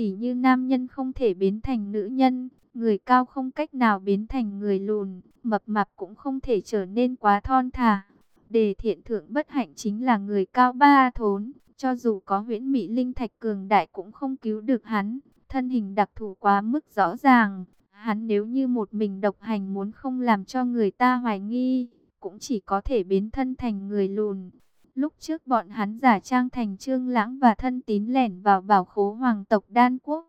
Tỉ như nam nhân không thể biến thành nữ nhân, người cao không cách nào biến thành người lùn, mập mạp cũng không thể trở nên quá thon thả. Đề thiện thượng bất hạnh chính là người cao ba thốn, cho dù có huyễn mỹ linh thạch cường đại cũng không cứu được hắn, thân hình đặc thù quá mức rõ ràng. Hắn nếu như một mình độc hành muốn không làm cho người ta hoài nghi, cũng chỉ có thể biến thân thành người lùn. Lúc trước bọn hắn giả trang thành trương lãng và thân tín lẻn vào bảo khố hoàng tộc đan quốc.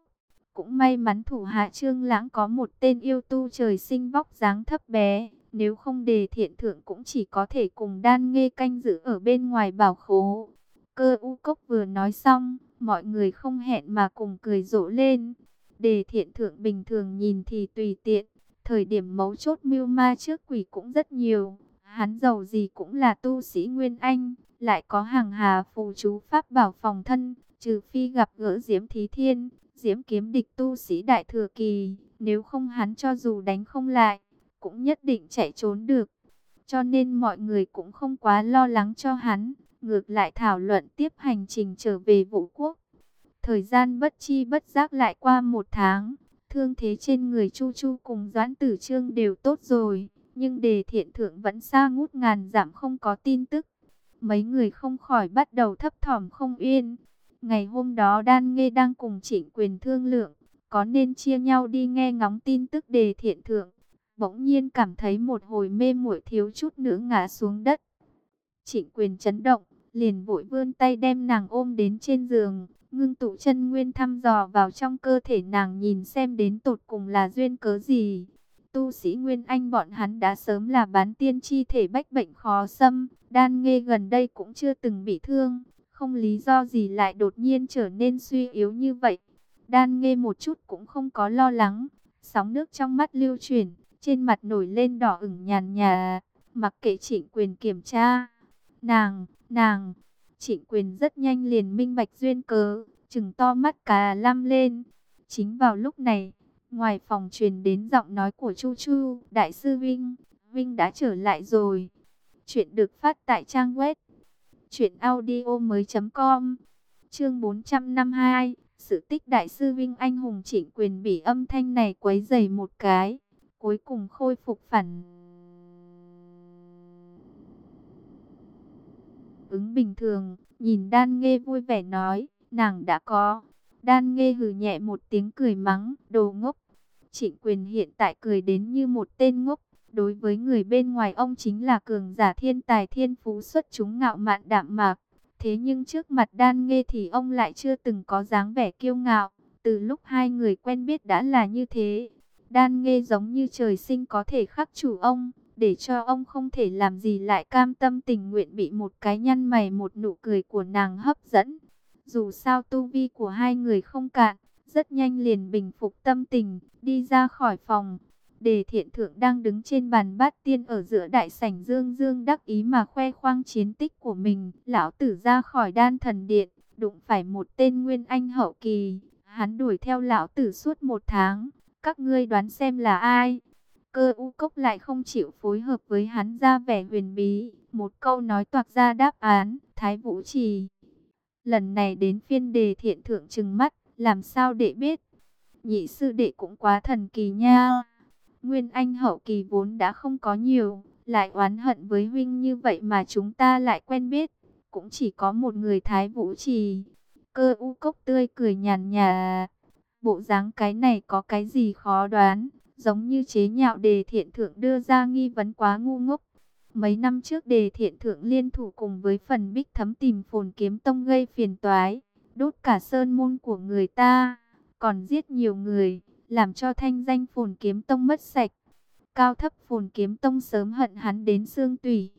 Cũng may mắn thủ hạ trương lãng có một tên yêu tu trời sinh vóc dáng thấp bé. Nếu không đề thiện thượng cũng chỉ có thể cùng đan nghe canh giữ ở bên ngoài bảo khố. Cơ u cốc vừa nói xong, mọi người không hẹn mà cùng cười rộ lên. Đề thiện thượng bình thường nhìn thì tùy tiện, thời điểm mấu chốt mưu ma trước quỷ cũng rất nhiều. Hắn giàu gì cũng là tu sĩ Nguyên Anh, lại có hàng hà phù chú pháp bảo phòng thân, trừ phi gặp gỡ Diễm Thí Thiên, Diễm kiếm địch tu sĩ Đại Thừa Kỳ, nếu không hắn cho dù đánh không lại, cũng nhất định chạy trốn được. Cho nên mọi người cũng không quá lo lắng cho hắn, ngược lại thảo luận tiếp hành trình trở về vũ quốc. Thời gian bất chi bất giác lại qua một tháng, thương thế trên người Chu Chu cùng Doãn Tử Trương đều tốt rồi, nhưng đề thiện thượng vẫn xa ngút ngàn giảm không có tin tức. Mấy người không khỏi bắt đầu thấp thỏm không yên. Ngày hôm đó Đan Nghê đang cùng trịnh quyền thương lượng, có nên chia nhau đi nghe ngóng tin tức đề thiện thượng. Bỗng nhiên cảm thấy một hồi mê muội thiếu chút nữa ngã xuống đất. Trịnh quyền chấn động, liền vội vươn tay đem nàng ôm đến trên giường, ngưng tụ chân nguyên thăm dò vào trong cơ thể nàng nhìn xem đến tột cùng là duyên cớ gì. Tu sĩ Nguyên Anh bọn hắn đã sớm là bán tiên chi thể bách bệnh khó xâm, đan nghe gần đây cũng chưa từng bị thương, không lý do gì lại đột nhiên trở nên suy yếu như vậy. Đan nghe một chút cũng không có lo lắng, sóng nước trong mắt lưu chuyển, trên mặt nổi lên đỏ ửng nhàn nhà, mặc kệ trịnh quyền kiểm tra. Nàng, nàng, trịnh quyền rất nhanh liền minh bạch duyên cớ, chừng to mắt cả lăm lên. Chính vào lúc này, ngoài phòng truyền đến giọng nói của Chu Chu, Đại sư Vinh, Vinh đã trở lại rồi. Chuyện được phát tại trang web truyệnaudiomoi.com. Chương 452, sự tích đại sư Vinh anh hùng chỉnh quyền bị âm thanh này quấy dày một cái, cuối cùng khôi phục phản ứng bình thường, nhìn Đan Nghê vui vẻ nói, nàng đã có. Đan Nghe hừ nhẹ một tiếng cười mắng, đồ ngốc. Trịnh quyền hiện tại cười đến như một tên ngốc, Đối với người bên ngoài ông chính là cường giả thiên tài thiên phú xuất chúng ngạo mạn đạm mạc. Thế nhưng trước mặt đan nghe thì ông lại chưa từng có dáng vẻ kiêu ngạo. Từ lúc hai người quen biết đã là như thế. Đan nghe giống như trời sinh có thể khắc chủ ông. Để cho ông không thể làm gì lại cam tâm tình nguyện bị một cái nhăn mày một nụ cười của nàng hấp dẫn. Dù sao tu vi của hai người không cạn, rất nhanh liền bình phục tâm tình, đi ra khỏi phòng. Đề thiện thượng đang đứng trên bàn bát tiên ở giữa đại sảnh dương dương đắc ý mà khoe khoang chiến tích của mình. Lão tử ra khỏi đan thần điện, đụng phải một tên nguyên anh hậu kỳ. Hắn đuổi theo lão tử suốt một tháng. Các ngươi đoán xem là ai? Cơ u cốc lại không chịu phối hợp với hắn ra vẻ huyền bí. Một câu nói toạc ra đáp án, Thái Vũ Trì. Lần này đến phiên đề thiện thượng trừng mắt, làm sao để biết? Nhị sư đệ cũng quá thần kỳ nha. Nguyên Anh hậu kỳ vốn đã không có nhiều, lại oán hận với huynh như vậy mà chúng ta lại quen biết. Cũng chỉ có một người Thái Vũ Trì. Cơ u cốc tươi cười nhàn nhà. Bộ dáng cái này có cái gì khó đoán, giống như chế nhạo đề thiện thượng đưa ra nghi vấn quá ngu ngốc. Mấy năm trước đề thiện thượng liên thủ cùng với phần bích thấm tìm phồn kiếm tông gây phiền toái, đốt cả sơn môn của người ta, còn giết nhiều người làm cho thanh danh phồn kiếm tông mất sạch. Cao thấp phồn kiếm tông sớm hận hắn đến xương tủy.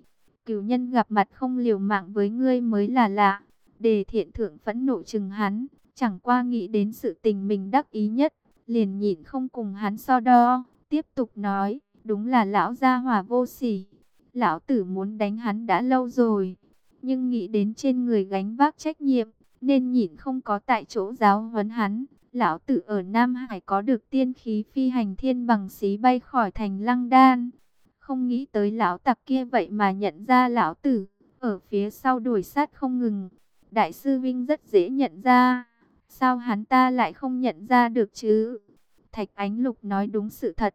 Cửu nhân gặp mặt không liều mạng với ngươi mới là lạ. Đề thiện thượng phẫn nộ chừng hắn, chẳng qua nghĩ đến sự tình mình đắc ý nhất, liền nhịn không cùng hắn so đo, tiếp tục nói, đúng là lão gia hỏa vô sỉ. Lão tử muốn đánh hắn đã lâu rồi, nhưng nghĩ đến trên người gánh vác trách nhiệm, nên nhịn không có tại chỗ giáo huấn hắn. Lão tử ở Nam Hải có được tiên khí phi hành thiên bằng xí bay khỏi thành lăng đan. Không nghĩ tới lão tặc kia vậy mà nhận ra lão tử, ở phía sau đuổi sát không ngừng. Đại sư Vinh rất dễ nhận ra. Sao hắn ta lại không nhận ra được chứ? Thạch Ánh Lục nói đúng sự thật.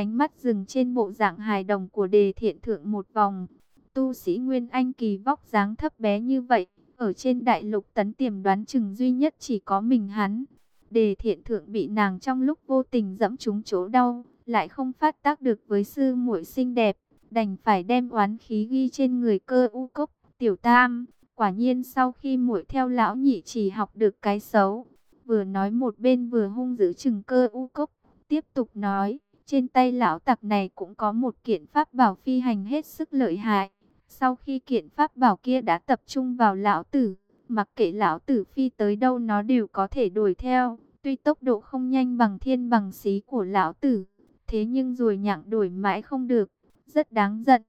Ánh mắt dừng trên bộ dạng hài đồng của đề thiện thượng một vòng. Tu sĩ Nguyên Anh kỳ vóc dáng thấp bé như vậy. Ở trên đại lục tấn tiềm đoán chừng duy nhất chỉ có mình hắn. Đề thiện thượng bị nàng trong lúc vô tình dẫm trúng chỗ đau. Lại không phát tác được với sư muội xinh đẹp. Đành phải đem oán khí ghi trên người cơ u cốc, tiểu tam. Quả nhiên sau khi muội theo lão nhị chỉ học được cái xấu. Vừa nói một bên vừa hung dữ chừng cơ u cốc. Tiếp tục nói, trên tay lão tặc này cũng có một kiện pháp bảo phi hành hết sức lợi hại. Sau khi kiện pháp bảo kia đã tập trung vào lão tử, mặc kệ lão tử phi tới đâu nó đều có thể đuổi theo. Tuy tốc độ không nhanh bằng thiên bằng xí của lão tử, thế nhưng rồi nhặng đuổi mãi không được, rất đáng giận.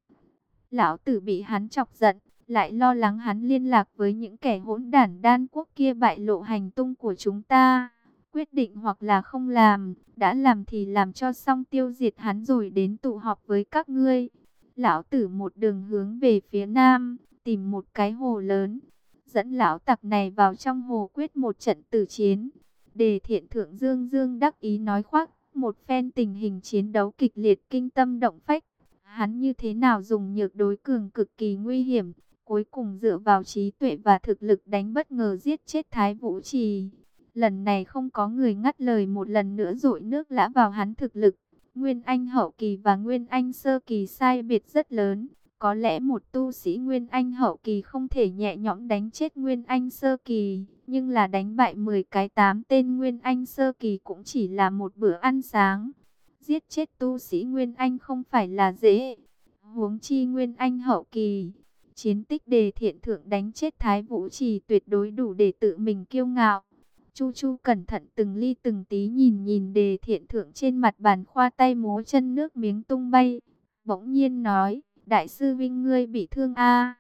Lão tử bị hắn chọc giận, lại lo lắng hắn liên lạc với những kẻ hỗn đản đan quốc kia bại lộ hành tung của chúng ta. Quyết định hoặc là không làm, đã làm thì làm cho xong tiêu diệt hắn rồi đến tụ họp với các ngươi. Lão tử một đường hướng về phía nam, tìm một cái hồ lớn, dẫn lão tặc này vào trong hồ quyết một trận tử chiến. Đề thiện thượng Dương Dương đắc ý nói khoác, một phen tình hình chiến đấu kịch liệt kinh tâm động phách. Hắn như thế nào dùng nhược đối cường cực kỳ nguy hiểm, cuối cùng dựa vào trí tuệ và thực lực đánh bất ngờ giết chết Thái Vũ Trì. Lần này không có người ngắt lời một lần nữa rội nước lã vào hắn thực lực. Nguyên Anh hậu kỳ và Nguyên Anh sơ kỳ sai biệt rất lớn. Có lẽ một tu sĩ Nguyên Anh hậu kỳ không thể nhẹ nhõm đánh chết Nguyên Anh sơ kỳ, nhưng là đánh bại 10 cái tám tên Nguyên Anh sơ kỳ cũng chỉ là một bữa ăn sáng. Giết chết tu sĩ Nguyên Anh không phải là dễ. Huống chi Nguyên Anh hậu kỳ, chiến tích đề thiện thượng đánh chết Thái Vũ Trì tuyệt đối đủ để tự mình kiêu ngạo. Chu Chu cẩn thận từng ly từng tí nhìn nhìn đề thiện thượng trên mặt bàn khoa tay múa chân nước miếng tung bay. Bỗng nhiên nói, đại sư Vinh ngươi bị thương a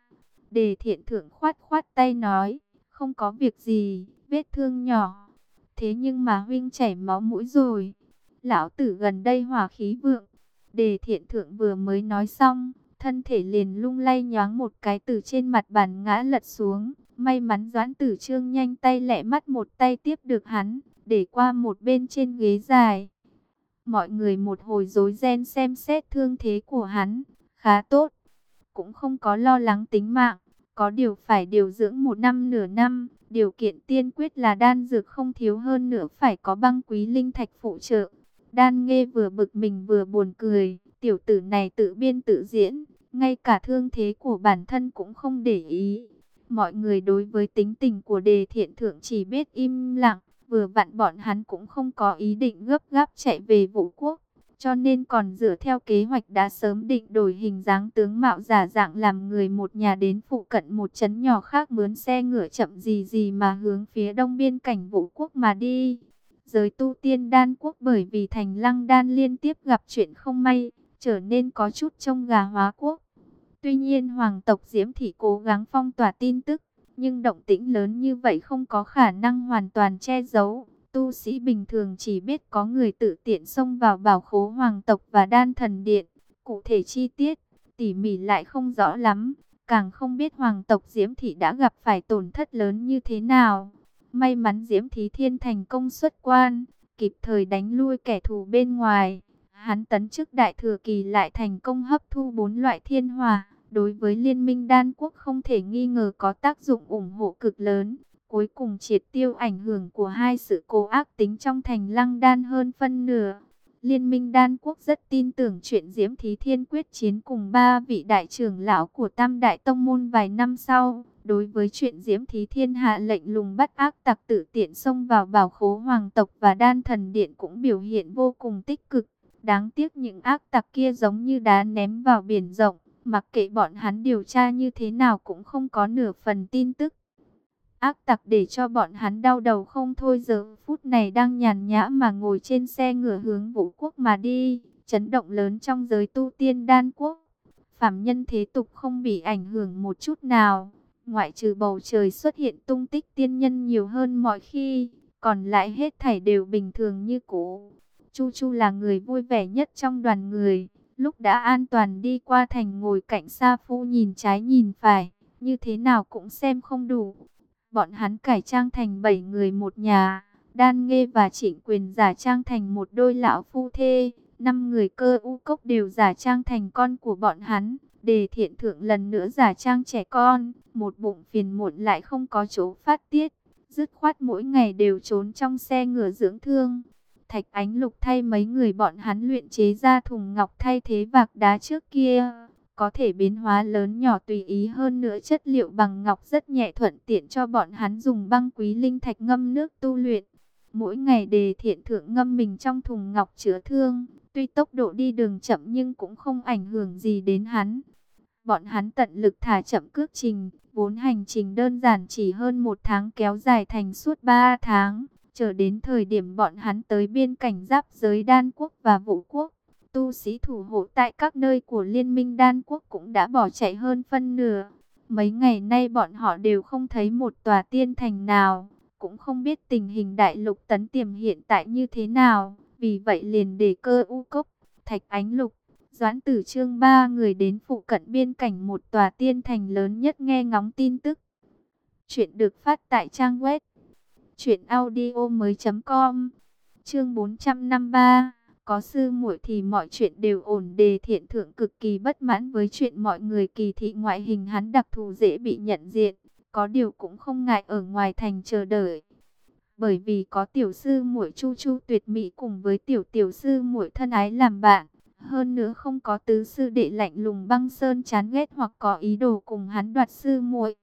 Đề thiện thượng khoát khoát tay nói, không có việc gì, vết thương nhỏ. Thế nhưng mà huynh chảy máu mũi rồi. Lão tử gần đây hỏa khí vượng. Đề thiện thượng vừa mới nói xong, thân thể liền lung lay nhoáng một cái từ trên mặt bàn ngã lật xuống. May mắn Doãn Tử Trương nhanh tay lẹ mắt một tay tiếp được hắn, để qua một bên trên ghế dài. Mọi người một hồi rối ren xem xét thương thế của hắn, khá tốt, cũng không có lo lắng tính mạng, có điều phải điều dưỡng một năm nửa năm, điều kiện tiên quyết là đan dược không thiếu hơn nữa phải có băng quý linh thạch phụ trợ. Đan nghe vừa bực mình vừa buồn cười, tiểu tử này tự biên tự diễn, ngay cả thương thế của bản thân cũng không để ý. Mọi người đối với tính tình của đề thiện thượng chỉ biết im lặng, vừa vặn bọn hắn cũng không có ý định gấp gáp chạy về vũ quốc. Cho nên còn dựa theo kế hoạch đã sớm định đổi hình dáng tướng mạo giả dạng làm người một nhà đến phụ cận một trấn nhỏ khác mướn xe ngựa chậm gì gì mà hướng phía đông biên cảnh vũ quốc mà đi. Giới tu tiên đan quốc bởi vì thành lăng đan liên tiếp gặp chuyện không may, trở nên có chút trông gà hóa quốc. Tuy nhiên hoàng tộc Diễm Thị cố gắng phong tỏa tin tức, nhưng động tĩnh lớn như vậy không có khả năng hoàn toàn che giấu. Tu sĩ bình thường chỉ biết có người tự tiện xông vào bảo khố hoàng tộc và đan thần điện. Cụ thể chi tiết, tỉ mỉ lại không rõ lắm, càng không biết hoàng tộc Diễm Thị đã gặp phải tổn thất lớn như thế nào. May mắn Diễm Thí Thiên thành công xuất quan, kịp thời đánh lui kẻ thù bên ngoài. Hắn tấn chức đại thừa kỳ lại thành công hấp thu bốn loại thiên hòa đối với liên minh đan quốc không thể nghi ngờ có tác dụng ủng hộ cực lớn. Cuối cùng triệt tiêu ảnh hưởng của hai sự cố ác tính trong thành lăng đan hơn phân nửa. Liên minh đan quốc rất tin tưởng chuyện Diễm Thí Thiên quyết chiến cùng ba vị đại trưởng lão của Tam Đại Tông Môn vài năm sau. Đối với chuyện Diễm Thí Thiên hạ lệnh lùng bắt ác tặc tử tiện xông vào bảo khố hoàng tộc và đan thần điện cũng biểu hiện vô cùng tích cực. Đáng tiếc những ác tặc kia giống như đá ném vào biển rộng. Mặc kệ bọn hắn điều tra như thế nào cũng không có nửa phần tin tức. Ác tặc để cho bọn hắn đau đầu không thôi, giờ phút này đang nhàn nhã mà ngồi trên xe ngựa hướng vũ quốc mà đi. Chấn động lớn trong giới tu tiên đan quốc. Phạm nhân thế tục không bị ảnh hưởng một chút nào. Ngoại trừ bầu trời xuất hiện tung tích tiên nhân nhiều hơn mọi khi. Còn lại hết thảy đều bình thường như cũ. Chu Chu là người vui vẻ nhất trong đoàn người. Lúc đã an toàn đi qua thành ngồi cạnh Sa Phu nhìn trái nhìn phải, như thế nào cũng xem không đủ. Bọn hắn cải trang thành bảy người một nhà, đan nghê và trịnh quyền giả trang thành một đôi lão phu thê, năm người cơ u cốc đều giả trang thành con của bọn hắn. Đề thiện thượng lần nữa giả trang trẻ con, một bụng phiền muộn lại không có chỗ phát tiết, dứt khoát mỗi ngày đều trốn trong xe ngựa dưỡng thương. Thạch Ánh Lục thay mấy người bọn hắn luyện chế ra thùng ngọc thay thế vạc đá trước kia, có thể biến hóa lớn nhỏ tùy ý hơn nữa chất liệu bằng ngọc rất nhẹ thuận tiện cho bọn hắn dùng băng quý linh thạch ngâm nước tu luyện. Mỗi ngày đề thiện thượng ngâm mình trong thùng ngọc chứa thương, tuy tốc độ đi đường chậm nhưng cũng không ảnh hưởng gì đến hắn. Bọn hắn tận lực thả chậm cước trình, vốn hành trình đơn giản chỉ hơn một tháng kéo dài thành suốt ba tháng. Chờ đến thời điểm bọn hắn tới biên cảnh giáp giới đan quốc và vũ quốc, tu sĩ thủ hộ tại các nơi của liên minh đan quốc cũng đã bỏ chạy hơn phân nửa. Mấy ngày nay bọn họ đều không thấy một tòa tiên thành nào, cũng không biết tình hình đại lục tấn tiềm hiện tại như thế nào. Vì vậy liền để cơ u cốc, thạch ánh lục, doãn tử trương ba người đến phụ cận biên cảnh một tòa tiên thành lớn nhất nghe ngóng tin tức. Chuyện được phát tại trang web Chuyện audio mới com. Chương 453 Có sư muội thì mọi chuyện đều ổn đề thiện thượng cực kỳ bất mãn với chuyện mọi người kỳ thị ngoại hình hắn đặc thù dễ bị nhận diện, Có điều cũng không ngại ở ngoài thành chờ đợi. Bởi vì có tiểu sư muội chu chu tuyệt mỹ cùng với tiểu tiểu sư muội thân ái làm bạn, hơn nữa không có tứ sư đệ lạnh lùng băng sơn chán ghét hoặc có ý đồ cùng hắn đoạt sư muội.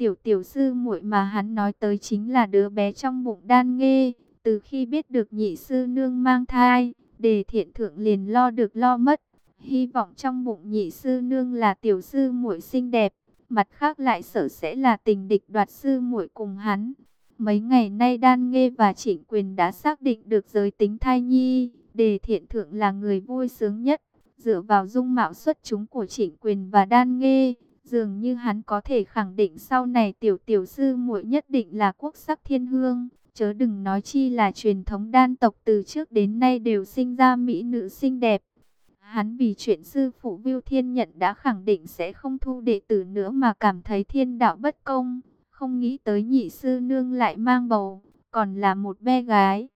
Tiểu tiểu sư muội mà hắn nói tới chính là đứa bé trong bụng đan nghê. Từ khi biết được nhị sư nương mang thai, đề thiện thượng liền lo được lo mất. Hy vọng trong bụng nhị sư nương là tiểu sư muội xinh đẹp. Mặt khác lại sợ sẽ là tình địch đoạt sư muội cùng hắn. Mấy ngày nay đan nghê và trịnh quyền đã xác định được giới tính thai nhi. Đề thiện thượng là người vui sướng nhất. Dựa vào dung mạo xuất chúng của trịnh quyền và đan nghê Dường như hắn có thể khẳng định sau này tiểu tiểu sư muội nhất định là quốc sắc thiên hương. Chớ đừng nói chi là truyền thống đan tộc từ trước đến nay đều sinh ra mỹ nữ xinh đẹp. Hắn vì chuyện sư phụ Viu Thiên Nhận đã khẳng định sẽ không thu đệ tử nữa mà cảm thấy thiên đạo bất công. Không nghĩ tới nhị sư nương lại mang bầu, còn là một bé gái.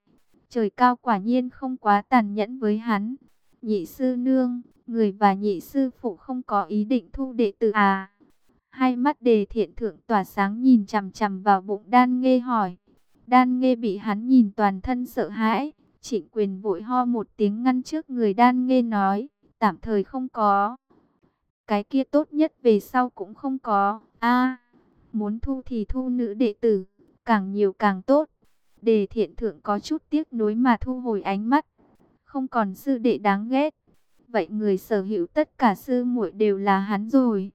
Trời cao quả nhiên không quá tàn nhẫn với hắn. Nhị sư nương, người và nhị sư phụ không có ý định thu đệ tử à? Hai mắt đề thiện thượng tỏa sáng nhìn chằm chằm vào bụng đan nghe hỏi. Đan nghe bị hắn nhìn toàn thân sợ hãi. Trịnh quyền vội ho một tiếng ngăn trước người đan nghe nói. Tạm thời không có. Cái kia tốt nhất về sau cũng không có. a, muốn thu thì thu nữ đệ tử. Càng nhiều càng tốt. Đề thiện thượng có chút tiếc nuối mà thu hồi ánh mắt. Không còn sư đệ đáng ghét. Vậy người sở hữu tất cả sư muội đều là hắn rồi.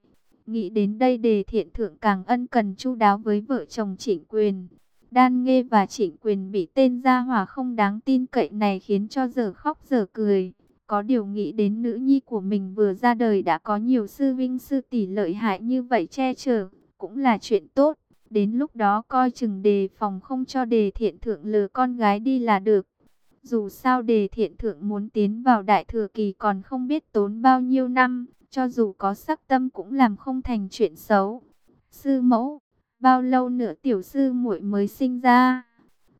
Nghĩ đến đây đề thiện thượng càng ân cần chu đáo với vợ chồng trịnh quyền. Đan Nghê và Trịnh Quyền bị tên gia hỏa không đáng tin cậy này khiến cho giờ khóc giờ cười. Có điều nghĩ đến nữ nhi của mình vừa ra đời đã có nhiều sư vinh sư tỷ lợi hại như vậy che chở, cũng là chuyện tốt. Đến lúc đó coi chừng đề phòng không cho đề thiện thượng lừa con gái đi là được. Dù sao đề thiện thượng muốn tiến vào đại thừa kỳ còn không biết tốn bao nhiêu năm, cho dù có sắc tâm cũng làm không thành chuyện xấu. Sư mẫu, bao lâu nữa tiểu sư muội mới sinh ra?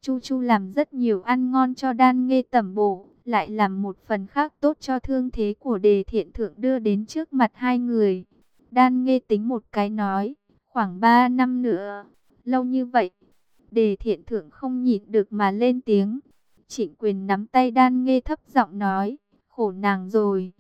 Chu Chu làm rất nhiều ăn ngon cho đan nghe tẩm bổ, lại làm một phần khác tốt cho thương thế của đề thiện thượng đưa đến trước mặt hai người. Đan nghe tính một cái nói, khoảng ba năm nữa, lâu như vậy. Đề thiện thượng không nhịn được mà lên tiếng. Trịnh quyền nắm tay đan nghe thấp giọng nói, khổ nàng rồi.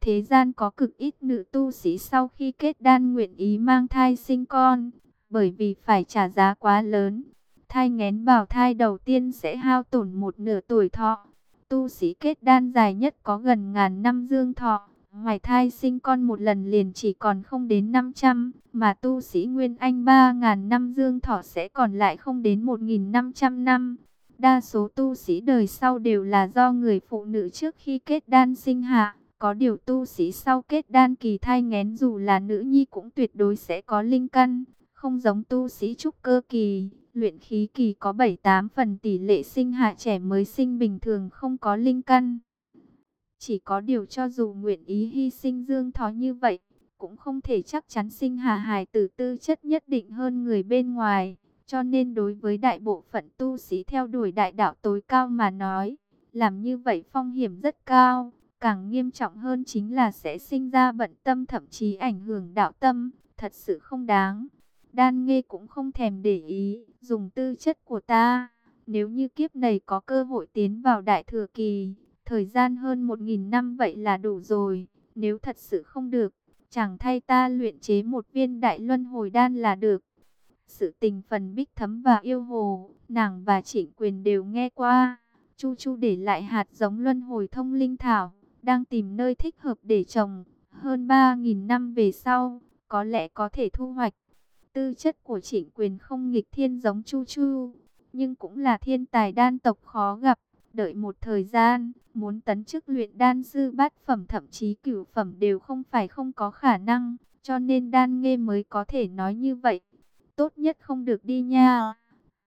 Thế gian có cực ít nữ tu sĩ sau khi kết đan nguyện ý mang thai sinh con, bởi vì phải trả giá quá lớn. Thai ngén bào thai đầu tiên sẽ hao tổn một nửa tuổi thọ. Tu sĩ kết đan dài nhất có gần ngàn năm dương thọ. Ngoài thai sinh con một lần liền chỉ còn không đến 500, mà tu sĩ Nguyên Anh 3.000 năm dương thọ sẽ còn lại không đến 1.500 năm. Đa số tu sĩ đời sau đều là do người phụ nữ trước khi kết đan sinh hạ. Có điều tu sĩ sau kết đan kỳ thai ngén dù là nữ nhi cũng tuyệt đối sẽ có linh căn. Không giống tu sĩ trúc cơ kỳ, luyện khí kỳ có 7-8 phần tỷ lệ sinh hạ trẻ mới sinh bình thường không có linh căn. Chỉ có điều cho dù nguyện ý hy sinh dương thó như vậy, cũng không thể chắc chắn sinh hạ hài tử tư chất nhất định hơn người bên ngoài. Cho nên đối với đại bộ phận tu sĩ theo đuổi đại đạo tối cao mà nói, làm như vậy phong hiểm rất cao. Càng nghiêm trọng hơn chính là sẽ sinh ra bận tâm thậm chí ảnh hưởng đạo tâm, thật sự không đáng. Đan nghe cũng không thèm để ý, dùng tư chất của ta. Nếu như kiếp này có cơ hội tiến vào đại thừa kỳ, thời gian hơn một nghìn năm vậy là đủ rồi. Nếu thật sự không được, chẳng thay ta luyện chế một viên đại luân hồi đan là được. Sự tình phần bích thấm và yêu hồ, nàng và trịnh quyền đều nghe qua. Chu Chu để lại hạt giống luân hồi thông linh thảo, đang tìm nơi thích hợp để trồng. Hơn 3.000 năm về sau, có lẽ có thể thu hoạch. Tư chất của trịnh quyền không nghịch thiên giống Chu Chu, nhưng cũng là thiên tài đan tộc khó gặp. Đợi một thời gian, muốn tấn chức luyện đan sư bát phẩm thậm chí cửu phẩm đều không phải không có khả năng, cho nên đan nghe mới có thể nói như vậy. Tốt nhất không được đi nha,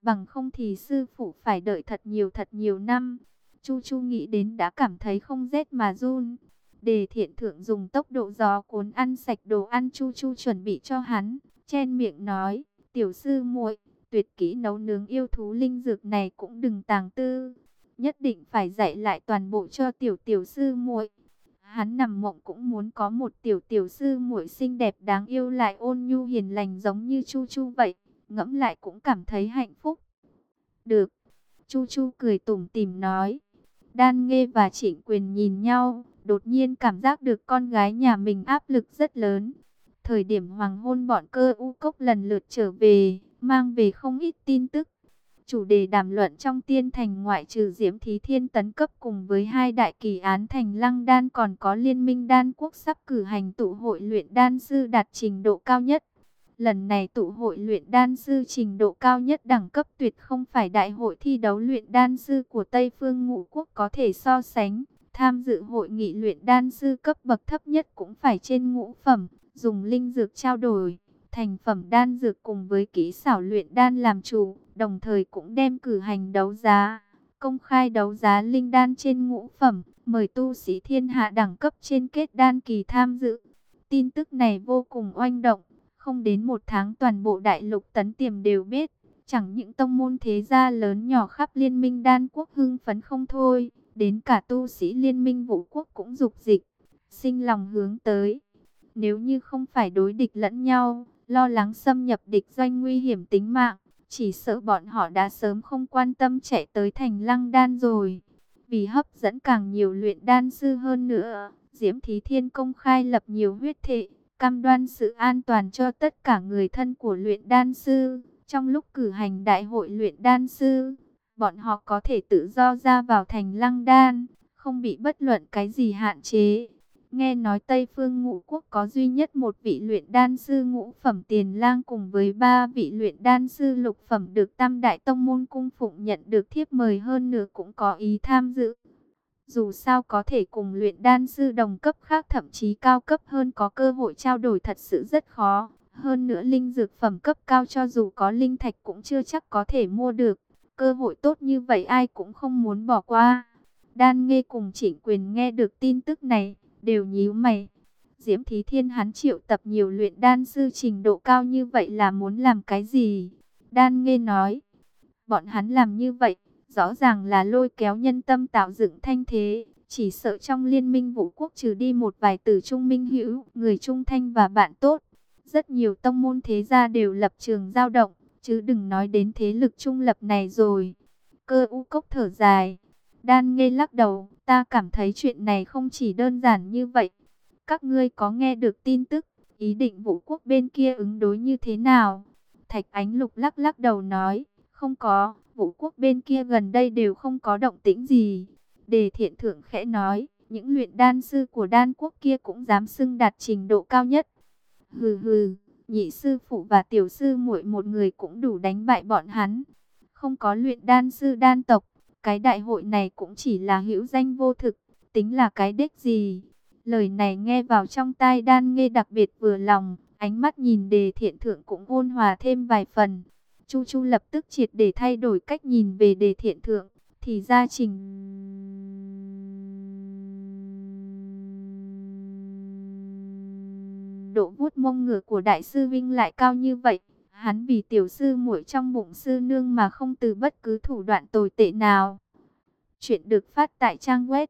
bằng không thì sư phụ phải đợi thật nhiều thật nhiều năm. Chu Chu nghĩ đến đã cảm thấy không rét mà run. Đề thiện thượng dùng tốc độ gió cuốn ăn sạch đồ ăn Chu Chu chuẩn bị cho hắn, chen miệng nói, tiểu sư muội tuyệt kỹ nấu nướng yêu thú linh dược này cũng đừng tàng tư, nhất định phải dạy lại toàn bộ cho tiểu tiểu sư muội. Hắn nằm mộng cũng muốn có một tiểu tiểu sư muội xinh đẹp đáng yêu lại ôn nhu hiền lành giống như Chu Chu vậy, ngẫm lại cũng cảm thấy hạnh phúc. Được, Chu Chu cười tủm tỉm nói. Đan Nghê và Trịnh Quyền nhìn nhau, đột nhiên cảm giác được con gái nhà mình áp lực rất lớn. Thời điểm hoàng hôn bọn cơ u cốc lần lượt trở về, mang về không ít tin tức. Chủ đề đàm luận trong tiên thành ngoại trừ Diễm Thí Thiên tấn cấp cùng với hai đại kỳ án thành lăng đan còn có liên minh đan quốc sắp cử hành tụ hội luyện đan sư đạt trình độ cao nhất. Lần này tụ hội luyện đan sư trình độ cao nhất đẳng cấp tuyệt không phải đại hội thi đấu luyện đan sư của Tây Phương Ngũ Quốc có thể so sánh. Tham dự hội nghị luyện đan sư cấp bậc thấp nhất cũng phải trên ngũ phẩm, dùng linh dược trao đổi thành phẩm đan dược cùng với kỹ xảo luyện đan làm chủ, đồng thời cũng đem cử hành đấu giá, công khai đấu giá linh đan trên ngũ phẩm, mời tu sĩ thiên hạ đẳng cấp trên kết đan kỳ tham dự. Tin tức này vô cùng oanh động, không đến một tháng toàn bộ đại lục tấn tiềm đều biết, chẳng những tông môn thế gia lớn nhỏ khắp liên minh đan quốc hưng phấn không thôi, đến cả tu sĩ liên minh vũ quốc cũng dục dịch, sinh lòng hướng tới. Nếu như không phải đối địch lẫn nhau, lo lắng xâm nhập địch doanh nguy hiểm tính mạng, chỉ sợ bọn họ đã sớm không quan tâm chạy tới thành lăng đan rồi. Vì hấp dẫn càng nhiều luyện đan sư hơn nữa, Diễm Thí Thiên công khai lập nhiều huyết thệ, cam đoan sự an toàn cho tất cả người thân của luyện đan sư. Trong lúc cử hành đại hội luyện đan sư, bọn họ có thể tự do ra vào thành lăng đan, không bị bất luận cái gì hạn chế. Nghe nói Tây Phương Ngũ Quốc có duy nhất một vị luyện đan sư ngũ phẩm tiền lang cùng với ba vị luyện đan sư lục phẩm được Tam Đại Tông Môn Cung Phụng nhận được thiếp mời hơn nữa cũng có ý tham dự. Dù sao có thể cùng luyện đan sư đồng cấp khác thậm chí cao cấp hơn có cơ hội trao đổi thật sự rất khó. Hơn nữa linh dược phẩm cấp cao cho dù có linh thạch cũng chưa chắc có thể mua được. Cơ hội tốt như vậy ai cũng không muốn bỏ qua. Đan nghe cùng chỉnh quyền nghe được tin tức này đều nhíu mày. Diễm Thí Thiên hắn triệu tập nhiều luyện đan sư trình độ cao như vậy là muốn làm cái gì? Đan nghe nói, bọn hắn làm như vậy, rõ ràng là lôi kéo nhân tâm tạo dựng thanh thế. Chỉ sợ trong liên minh vũ quốc trừ đi một vài tử trung minh hữu, người trung thanh và bạn tốt. Rất nhiều tông môn thế gia đều lập trường giao động, chứ đừng nói đến thế lực trung lập này rồi. Cơ u cốc thở dài, đan nghe lắc đầu, Ta cảm thấy chuyện này không chỉ đơn giản như vậy. Các ngươi có nghe được tin tức, ý định vũ quốc bên kia ứng đối như thế nào? Thạch Ánh Lục lắc lắc đầu nói, không có, vũ quốc bên kia gần đây đều không có động tĩnh gì. Đề thiện thượng khẽ nói, những luyện đan sư của đan quốc kia cũng dám xưng đạt trình độ cao nhất. Hừ hừ, nhị sư phụ và tiểu sư muội một người cũng đủ đánh bại bọn hắn. Không có luyện đan sư đan tộc, cái đại hội này cũng chỉ là hữu danh vô thực, tính là cái đếch gì. Lời này nghe vào trong tai đan nghe đặc biệt vừa lòng, ánh mắt nhìn đề thiện thượng cũng ôn hòa thêm vài phần. Chu Chu lập tức triệt để thay đổi cách nhìn về đề thiện thượng, thì ra trình... Độ vuốt mông ngựa của đại sư Vinh lại cao như vậy, Hắn vì tiểu sư muội trong bụng sư nương mà không từ bất cứ thủ đoạn tồi tệ nào. Chuyện được phát tại trang web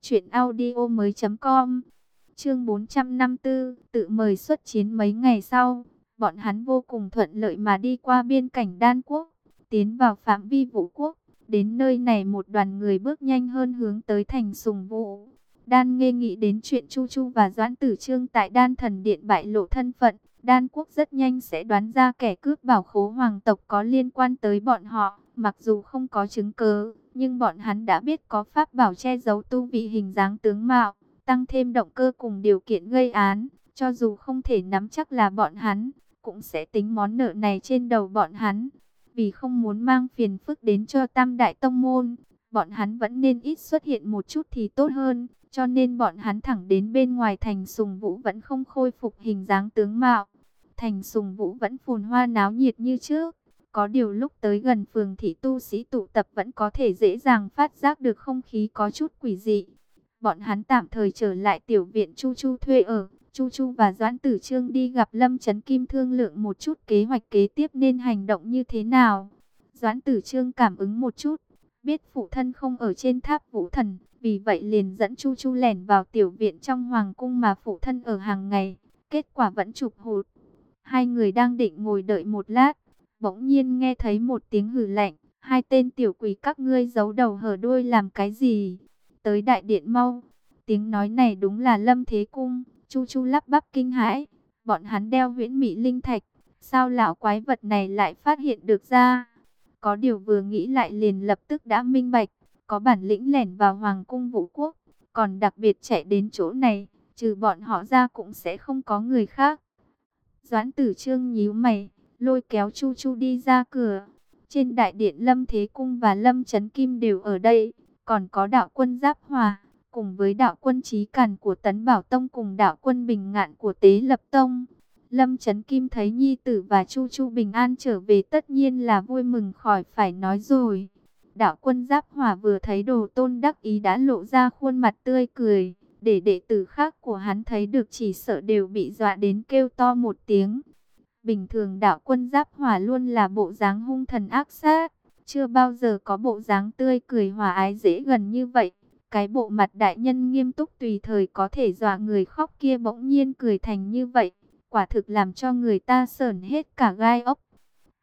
truyệnaudiomoi.com. Chương 454, tự mời xuất chiến mấy ngày sau, bọn hắn vô cùng thuận lợi mà đi qua biên cảnh Đan quốc, tiến vào phạm vi Vũ quốc. Đến nơi này một đoàn người bước nhanh hơn hướng tới thành Sùng Vũ. Đan nghe nghĩ đến chuyện Chu Chu và Doãn Tử Trương tại Đan Thần Điện bại lộ thân phận, Đan quốc rất nhanh sẽ đoán ra kẻ cướp bảo khố hoàng tộc có liên quan tới bọn họ, mặc dù không có chứng cứ, nhưng bọn hắn đã biết có pháp bảo che giấu tu vị hình dáng tướng mạo, tăng thêm động cơ cùng điều kiện gây án, cho dù không thể nắm chắc là bọn hắn, cũng sẽ tính món nợ này trên đầu bọn hắn. Vì không muốn mang phiền phức đến cho Tam Đại Tông Môn, bọn hắn vẫn nên ít xuất hiện một chút thì tốt hơn. Cho nên bọn hắn thẳng đến bên ngoài thành sùng vũ vẫn không khôi phục hình dáng tướng mạo. Thành sùng vũ vẫn phồn hoa náo nhiệt như trước. Có điều lúc tới gần phường thị tu sĩ tụ tập vẫn có thể dễ dàng phát giác được không khí có chút quỷ dị. Bọn hắn tạm thời trở lại tiểu viện Chu Chu thuê ở. Chu Chu và Doãn Tử Trương đi gặp Lâm Trấn Kim thương lượng một chút kế hoạch kế tiếp nên hành động như thế nào. Doãn Tử Trương cảm ứng một chút, biết phụ thân không ở trên tháp vũ thần, vì vậy liền dẫn Chu Chu lẻn vào tiểu viện trong hoàng cung mà phụ thân ở hàng ngày. Kết quả vẫn chụp hụt. Hai người đang định ngồi đợi một lát, bỗng nhiên nghe thấy một tiếng hử lạnh. Hai tên tiểu quỷ các ngươi giấu đầu hở đuôi làm cái gì? Tới đại điện mau. Tiếng nói này đúng là Lâm Thế Cung. Chu Chu lắp bắp kinh hãi. Bọn hắn đeo huyễn mỹ linh thạch. Sao lão quái vật này lại phát hiện được ra? Có điều vừa nghĩ lại liền lập tức đã minh bạch. Có bản lĩnh lẻn vào Hoàng cung Vũ Quốc. Còn đặc biệt chạy đến chỗ này. Trừ bọn họ ra cũng sẽ không có người khác. Doãn tử trương nhíu mày. Lôi kéo Chu Chu đi ra cửa. Trên đại điện Lâm Thế Cung và Lâm Trấn Kim đều ở đây. Còn có đạo quân Giáp Hòa, cùng với đạo quân trí càn của Tấn Bảo Tông cùng đạo quân Bình Ngạn của Tế Lập Tông. Lâm Trấn Kim thấy Nhi Tử và Chu Chu bình an trở về tất nhiên là vui mừng khỏi phải nói rồi. Đạo quân Giáp Hỏa vừa thấy đồ tôn đắc ý đã lộ ra khuôn mặt tươi cười, để đệ tử khác của hắn thấy được chỉ sợ đều bị dọa đến kêu to một tiếng. Bình thường đạo quân Giáp Hỏa luôn là bộ dáng hung thần ác sát, chưa bao giờ có bộ dáng tươi cười hòa ái dễ gần như vậy. Cái bộ mặt đại nhân nghiêm túc tùy thời có thể dọa người khóc kia bỗng nhiên cười thành như vậy. Quả thực làm cho người ta sờn hết cả gai ốc.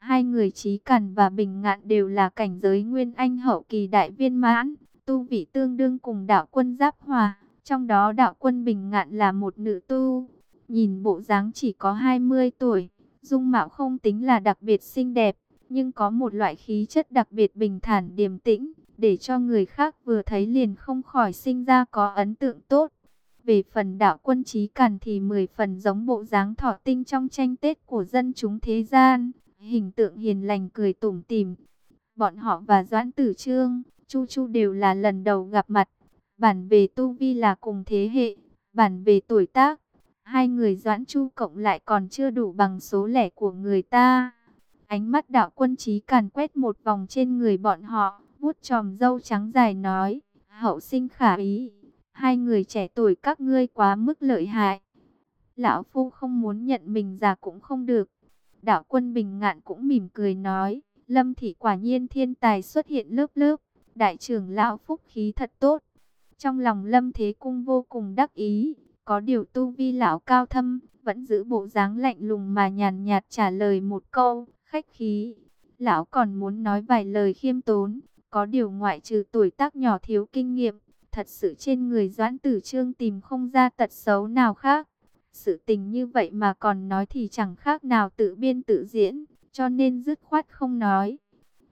Hai người trí cằn và bình ngạn đều là cảnh giới nguyên anh hậu kỳ đại viên mãn. Tu vị tương đương cùng đạo quân giáp hòa. Trong đó đạo quân bình ngạn là một nữ tu. Nhìn bộ dáng chỉ có 20 tuổi. Dung mạo không tính là đặc biệt xinh đẹp. Nhưng có một loại khí chất đặc biệt bình thản điềm tĩnh để cho người khác vừa thấy liền không khỏi sinh ra có ấn tượng tốt. Về phần đạo quân trí càn thì mười phần giống bộ dáng thọ tinh trong tranh Tết của dân chúng thế gian, hình tượng hiền lành cười tủm tỉm. Bọn họ và Doãn Tử Trương, Chu Chu đều là lần đầu gặp mặt. Bản về tu vi là cùng thế hệ, bản về tuổi tác, hai người Doãn Chu cộng lại còn chưa đủ bằng số lẻ của người ta. Ánh mắt đạo quân trí càn quét một vòng trên người bọn họ vuốt tròm dâu trắng dài nói, hậu sinh khả ý, hai người trẻ tuổi các ngươi quá mức lợi hại. Lão Phu không muốn nhận mình già cũng không được. Đạo quân Bình Ngạn cũng mỉm cười nói, Lâm Thị quả nhiên thiên tài xuất hiện lớp lớp, đại trưởng Lão Phúc khí thật tốt. Trong lòng Lâm Thế Cung vô cùng đắc ý, có điều tu vi lão cao thâm, vẫn giữ bộ dáng lạnh lùng mà nhàn nhạt trả lời một câu, khách khí. Lão còn muốn nói vài lời khiêm tốn, có điều ngoại trừ tuổi tác nhỏ thiếu kinh nghiệm, thật sự trên người Doãn Tử Trương tìm không ra tật xấu nào khác. Sự tình như vậy mà còn nói thì chẳng khác nào tự biên tự diễn, cho nên dứt khoát không nói.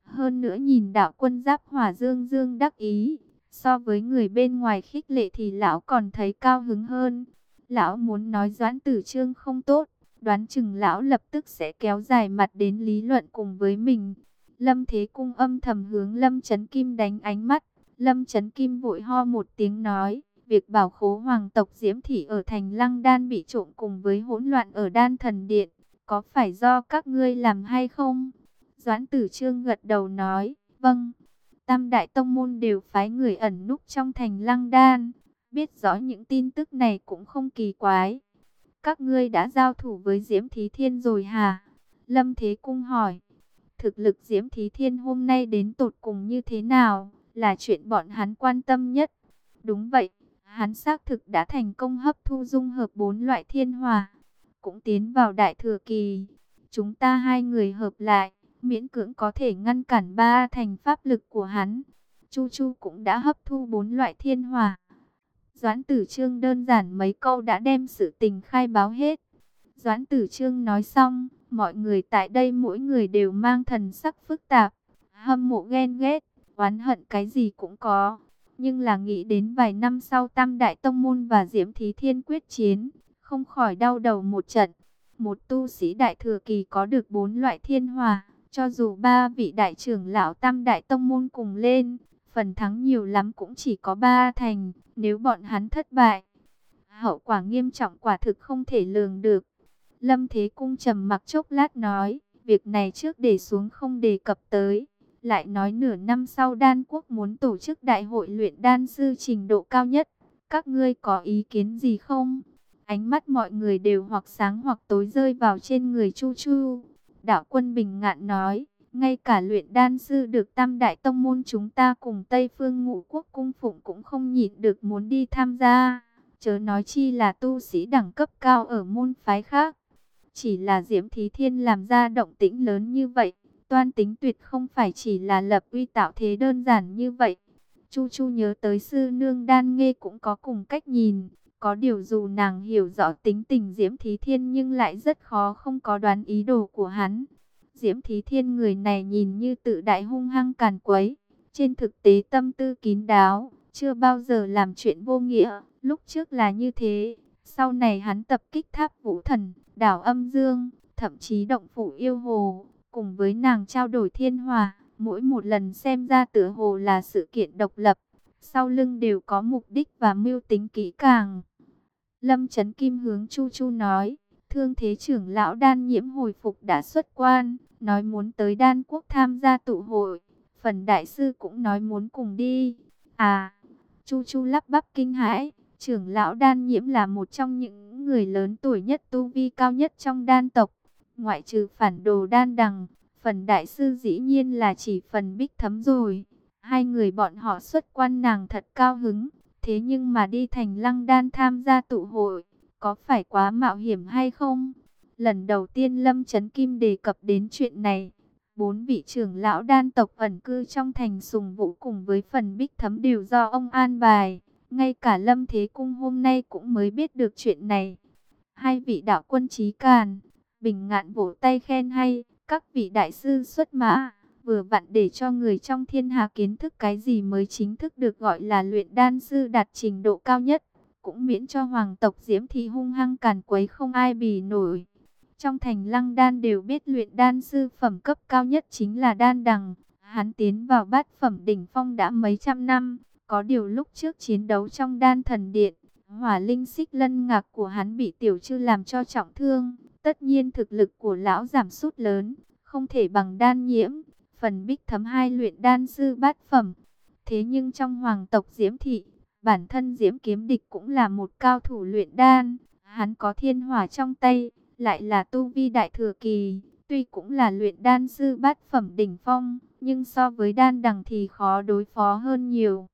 Hơn nữa nhìn đạo quân giáp hỏa dương dương đắc ý, so với người bên ngoài khích lệ thì lão còn thấy cao hứng hơn. Lão muốn nói Doãn Tử Trương không tốt, đoán chừng lão lập tức sẽ kéo dài mặt đến lý luận cùng với mình. Lâm Thế Cung âm thầm hướng Lâm Trấn Kim đánh ánh mắt. Lâm Trấn Kim vội ho một tiếng nói, việc bảo khố hoàng tộc Diễm Thị ở thành Lăng Đan bị trộm cùng với hỗn loạn ở Đan Thần Điện, có phải do các ngươi làm hay không? Doãn Tử Trương gật đầu nói, vâng. Tam Đại Tông Môn đều phái người ẩn núp trong thành Lăng Đan, biết rõ những tin tức này cũng không kỳ quái. Các ngươi đã giao thủ với Diễm Thí Thiên rồi hả? Lâm Thế Cung hỏi, thực lực Diễm Thí Thiên hôm nay đến tột cùng như thế nào, là chuyện bọn hắn quan tâm nhất. Đúng vậy, hắn xác thực đã thành công hấp thu dung hợp bốn loại thiên hòa, cũng tiến vào đại thừa kỳ. Chúng ta hai người hợp lại, miễn cưỡng có thể ngăn cản ba thành pháp lực của hắn. Chu Chu cũng đã hấp thu bốn loại thiên hòa. Doãn Tử Trương đơn giản mấy câu đã đem sự tình khai báo hết. Doãn Tử Trương nói xong, mọi người tại đây mỗi người đều mang thần sắc phức tạp, hâm mộ ghen ghét, oán hận cái gì cũng có. Nhưng là nghĩ đến vài năm sau Tam Đại Tông Môn và Diễm Thí Thiên quyết chiến, không khỏi đau đầu một trận. Một tu sĩ đại thừa kỳ có được bốn loại thiên hòa, cho dù ba vị đại trưởng lão Tam Đại Tông Môn cùng lên, phần thắng nhiều lắm cũng chỉ có ba thành, nếu bọn hắn thất bại. Hậu quả nghiêm trọng quả thực không thể lường được. Lâm Thế Cung trầm mặc chốc lát nói, việc này trước để xuống không đề cập tới. Lại nói nửa năm sau đan quốc muốn tổ chức đại hội luyện đan sư trình độ cao nhất. Các ngươi có ý kiến gì không? Ánh mắt mọi người đều hoặc sáng hoặc tối rơi vào trên người Chu Chu. Đạo quân Bình Ngạn nói, ngay cả luyện đan sư được tam đại tông môn chúng ta cùng Tây Phương ngũ quốc cung phụng cũng không nhịn được muốn đi tham gia. Chớ nói chi là tu sĩ đẳng cấp cao ở môn phái khác. Chỉ là Diễm Thí Thiên làm ra động tĩnh lớn như vậy. Toan tính tuyệt không phải chỉ là lập uy tạo thế đơn giản như vậy. Chu Chu nhớ tới sư nương đan nghe cũng có cùng cách nhìn. Có điều dù nàng hiểu rõ tính tình Diễm Thí Thiên nhưng lại rất khó không có đoán ý đồ của hắn. Diễm Thí Thiên người này nhìn như tự đại hung hăng càn quấy. Trên thực tế tâm tư kín đáo, chưa bao giờ làm chuyện vô nghĩa. Lúc trước là như thế, sau này hắn tập kích tháp vũ thần, đảo âm dương, thậm chí động phủ yêu hồ, cùng với nàng trao đổi thiên hòa. Mỗi một lần xem ra tựa hồ là sự kiện độc lập, sau lưng đều có mục đích và mưu tính kỹ càng. Lâm Trấn Kim hướng Chu Chu nói, thương thế trưởng lão đan nhiễm hồi phục đã xuất quan, nói muốn tới đan quốc tham gia tụ hội. Phần đại sư cũng nói muốn cùng đi. À, Chu Chu lắp bắp kinh hãi, trưởng lão đan nhiễm là một trong những người lớn tuổi nhất tu vi cao nhất trong đan tộc. Ngoại trừ phản đồ đan đằng, phần đại sư dĩ nhiên là chỉ phần bích thấm rồi. Hai người bọn họ xuất quan nàng thật cao hứng, thế nhưng mà đi thành lăng đan tham gia tụ hội, có phải quá mạo hiểm hay không? Lần đầu tiên Lâm Trấn Kim đề cập đến chuyện này, bốn vị trưởng lão đan tộc ẩn cư trong thành sùng vũ cùng với phần bích thấm đều do ông an bài. Ngay cả Lâm Thế Cung hôm nay cũng mới biết được chuyện này. Hai vị đạo quân trí càn, bình ngạn vỗ tay khen hay, các vị đại sư xuất mã, vừa vặn để cho người trong thiên hà kiến thức cái gì mới chính thức được gọi là luyện đan sư đạt trình độ cao nhất, cũng miễn cho hoàng tộc diễm thì hung hăng càn quấy không ai bì nổi. Trong thành lăng đan đều biết luyện đan sư phẩm cấp cao nhất chính là đan đằng. Hắn tiến vào bát phẩm đỉnh phong đã mấy trăm năm. Có điều lúc trước chiến đấu trong đan thần điện, hỏa linh xích lân ngạc của hắn bị tiểu chư làm cho trọng thương. Tất nhiên thực lực của lão giảm sút lớn, không thể bằng đan nhiễm. Phần bích thấm hai luyện đan sư bát phẩm. Thế nhưng trong hoàng tộc Diễm Thị, bản thân Diễm Kiếm Địch cũng là một cao thủ luyện đan. Hắn có thiên hỏa trong tay, lại là tu vi đại thừa kỳ, tuy cũng là luyện đan sư bát phẩm đỉnh phong, nhưng so với đan đằng thì khó đối phó hơn nhiều.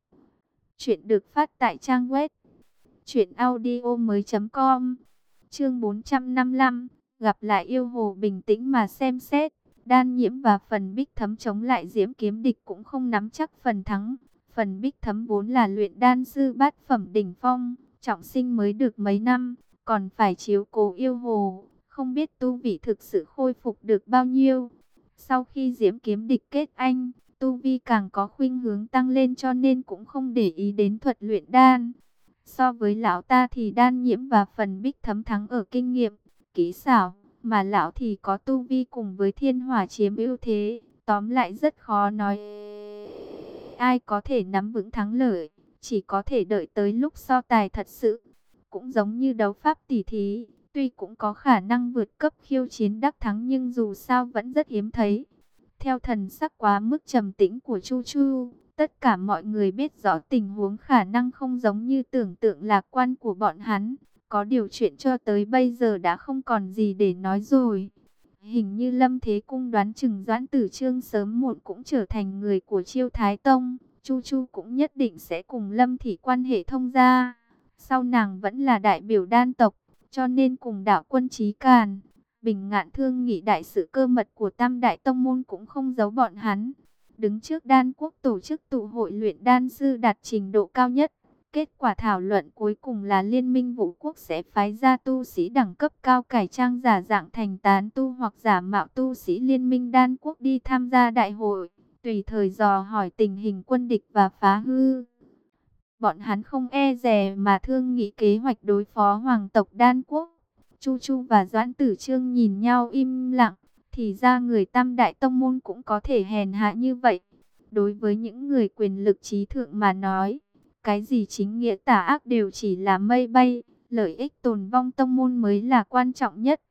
Chuyện được phát tại trang web truyệnaudiomoi.com. Chương 455, gặp lại yêu hồ bình tĩnh mà xem xét, đan nhiễm và phần bích thấm chống lại diễm kiếm địch cũng không nắm chắc phần thắng. Phần bích thấm vốn là luyện đan sư bát phẩm đỉnh phong, trọng sinh mới được mấy năm, còn phải chiếu cố yêu hồ, không biết tu vị thực sự khôi phục được bao nhiêu. Sau khi diễm kiếm địch kết anh, tu vi càng có khuynh hướng tăng lên cho nên cũng không để ý đến thuật luyện đan. So với lão ta thì đan nhiễm và phần bích thấm thắng ở kinh nghiệm, kỹ xảo, mà lão thì có tu vi cùng với thiên hỏa chiếm ưu thế, tóm lại rất khó nói. Ai có thể nắm vững thắng lợi, chỉ có thể đợi tới lúc so tài thật sự. Cũng giống như đấu pháp tỉ thí, tuy cũng có khả năng vượt cấp khiêu chiến đắc thắng nhưng dù sao vẫn rất hiếm thấy. Theo thần sắc quá mức trầm tĩnh của Chu Chu, tất cả mọi người biết rõ tình huống khả năng không giống như tưởng tượng lạc quan của bọn hắn. Có điều chuyện cho tới bây giờ đã không còn gì để nói rồi. Hình như Lâm Thế Cung đoán chừng Doãn Tử Trương sớm muộn cũng trở thành người của Chiêu Thái Tông. Chu Chu cũng nhất định sẽ cùng Lâm Thị quan hệ thông gia. Sau nàng vẫn là đại biểu đan tộc, cho nên cùng đạo quân trí càn. Bình ngạn thương nghị đại sự cơ mật của Tam Đại Tông Môn cũng không giấu bọn hắn. Đứng trước đan quốc tổ chức tụ hội luyện đan sư đạt trình độ cao nhất. Kết quả thảo luận cuối cùng là Liên minh Vũ Quốc sẽ phái ra tu sĩ đẳng cấp cao cải trang giả dạng thành tán tu hoặc giả mạo tu sĩ Liên minh Đan Quốc đi tham gia đại hội, tùy thời dò hỏi tình hình quân địch và phá hư. Bọn hắn không e dè mà thương nghĩ kế hoạch đối phó hoàng tộc Đan Quốc. Chu Chu và Doãn Tử Trương nhìn nhau im lặng, thì ra người tam đại tông môn cũng có thể hèn hạ như vậy. Đối với những người quyền lực trí thượng mà nói, cái gì chính nghĩa tả ác đều chỉ là mây bay, lợi ích tồn vong tông môn mới là quan trọng nhất.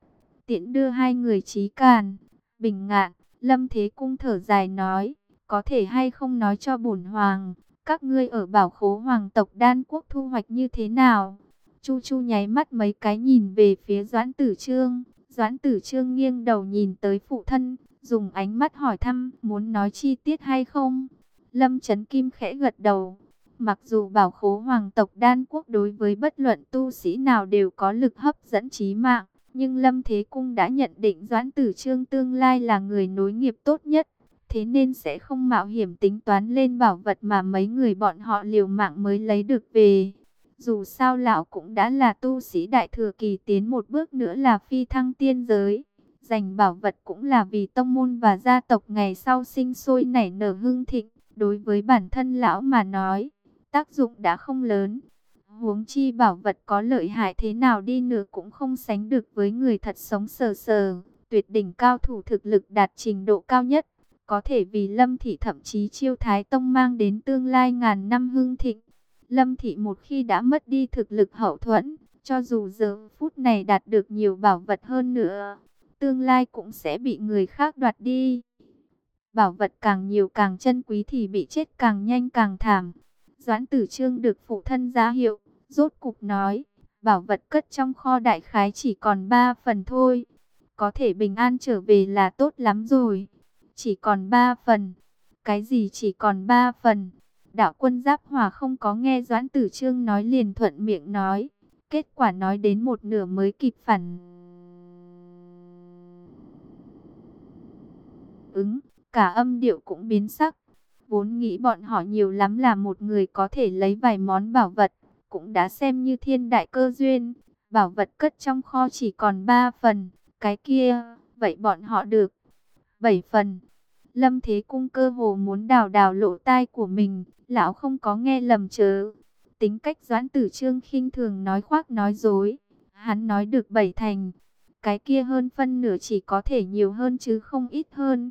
Tiễn đưa hai người trí càn, bình ngạn, lâm thế cung thở dài nói, có thể hay không nói cho bổn hoàng, các ngươi ở bảo khố hoàng tộc đan quốc thu hoạch như thế nào? Chu Chu nháy mắt mấy cái nhìn về phía Doãn Tử Trương, Doãn Tử Trương nghiêng đầu nhìn tới phụ thân, dùng ánh mắt hỏi thăm, muốn nói chi tiết hay không? Lâm Trấn Kim khẽ gật đầu, Mặc dù bảo khố hoàng tộc đan quốc đối với bất luận tu sĩ nào đều có lực hấp dẫn trí mạng, nhưng Lâm Thế Cung đã nhận định Doãn Tử Trương tương lai là người nối nghiệp tốt nhất, thế nên sẽ không mạo hiểm tính toán lên bảo vật mà mấy người bọn họ liều mạng mới lấy được về. Dù sao lão cũng đã là tu sĩ đại thừa kỳ tiến một bước nữa là phi thăng tiên giới. Giành bảo vật cũng là vì tông môn và gia tộc ngày sau sinh sôi nảy nở hưng thịnh. Đối với bản thân lão mà nói, tác dụng đã không lớn. Huống chi bảo vật có lợi hại thế nào đi nữa cũng không sánh được với người thật sống sờ sờ, tuyệt đỉnh cao thủ thực lực đạt trình độ cao nhất. Có thể vì Lâm Thị thậm chí chiêu Thái Tông mang đến tương lai ngàn năm hương thịnh. Lâm Thị một khi đã mất đi thực lực hậu thuẫn, cho dù giờ phút này đạt được nhiều bảo vật hơn nữa, tương lai cũng sẽ bị người khác đoạt đi. Bảo vật càng nhiều càng chân quý thì bị chết càng nhanh càng thảm. Doãn tử trương được phụ thân giá hiệu, rốt cục nói, bảo vật cất trong kho đại khái chỉ còn 3 phần thôi. Có thể bình an trở về là tốt lắm rồi. Chỉ còn 3 phần. Cái gì chỉ còn 3 phần? Đạo quân giáp hòa không có nghe Doãn tử trương nói liền thuận miệng nói. Kết quả nói đến một nửa mới kịp phản. Ứng, cả âm điệu cũng biến sắc. Vốn nghĩ bọn họ nhiều lắm là một người có thể lấy vài món bảo vật, cũng đã xem như thiên đại cơ duyên. Bảo vật cất trong kho chỉ còn 3 phần, cái kia, vậy bọn họ được 7 phần. Lâm Thế Cung cơ hồ muốn đào đào lộ tai của mình, lão không có nghe lầm chớ. Tính cách doãn tử trương khinh thường nói khoác nói dối, hắn nói được bảy thành. Cái kia hơn phân nửa chỉ có thể nhiều hơn chứ không ít hơn.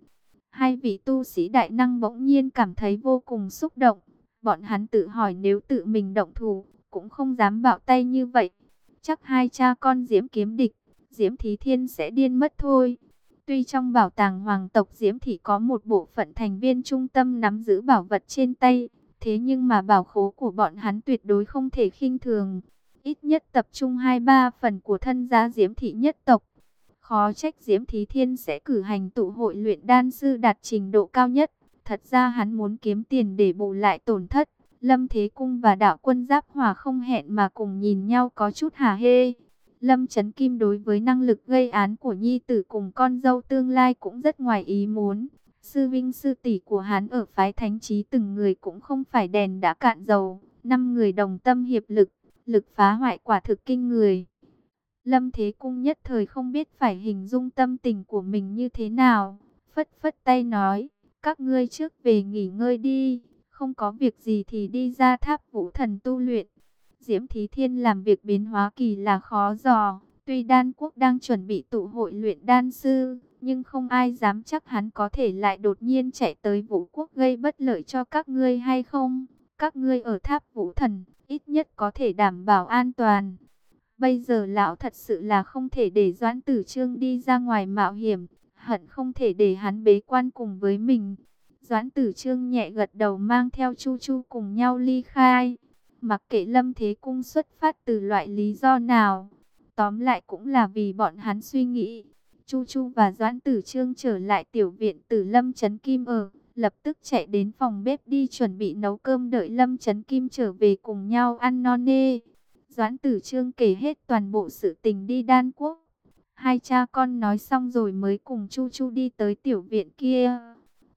Hai vị tu sĩ đại năng bỗng nhiên cảm thấy vô cùng xúc động. Bọn hắn tự hỏi nếu tự mình động thủ, cũng không dám bạo tay như vậy. Chắc hai cha con Diễm kiếm địch, Diễm Thí Thiên sẽ điên mất thôi. Tuy trong bảo tàng hoàng tộc Diễm Thị có một bộ phận thành viên trung tâm nắm giữ bảo vật trên tay, thế nhưng mà bảo khố của bọn hắn tuyệt đối không thể khinh thường. Ít nhất tập trung hai ba phần của thân gia Diễm Thị nhất tộc, Khó trách Diễm Thí Thiên sẽ cử hành tụ hội luyện đan sư đạt trình độ cao nhất. Thật ra hắn muốn kiếm tiền để bù lại tổn thất. Lâm Thế Cung và đạo quân Giáp Hòa không hẹn mà cùng nhìn nhau có chút hà hê. Lâm Trấn Kim đối với năng lực gây án của nhi tử cùng con dâu tương lai cũng rất ngoài ý muốn. Sư Vinh sư tỷ của hắn ở phái thánh trí từng người cũng không phải đèn đã cạn dầu. Năm người đồng tâm hiệp lực, lực phá hoại quả thực kinh người. Lâm Thế Cung nhất thời không biết phải hình dung tâm tình của mình như thế nào. Phất phất tay nói, các ngươi trước về nghỉ ngơi đi, không có việc gì thì đi ra tháp vũ thần tu luyện. Diễm Thí Thiên làm việc biến hóa kỳ là khó dò, tuy đan quốc đang chuẩn bị tụ hội luyện đan sư, nhưng không ai dám chắc hắn có thể lại đột nhiên chạy tới vũ quốc gây bất lợi cho các ngươi hay không. Các ngươi ở tháp vũ thần, ít nhất có thể đảm bảo an toàn. Bây giờ lão thật sự là không thể để Doãn Tử Trương đi ra ngoài mạo hiểm, hận không thể để hắn bế quan cùng với mình. Doãn Tử Trương nhẹ gật đầu mang theo Chu Chu cùng nhau ly khai. Mặc kệ Lâm Thế Cung xuất phát từ loại lý do nào, tóm lại cũng là vì bọn hắn suy nghĩ. Chu Chu và Doãn Tử Trương trở lại tiểu viện Tử Lâm Trấn Kim ở, lập tức chạy đến phòng bếp đi chuẩn bị nấu cơm đợi Lâm Trấn Kim trở về cùng nhau ăn non nê. Doãn Tử Trương kể hết toàn bộ sự tình đi đan quốc. Hai cha con nói xong rồi mới cùng Chu Chu đi tới tiểu viện kia.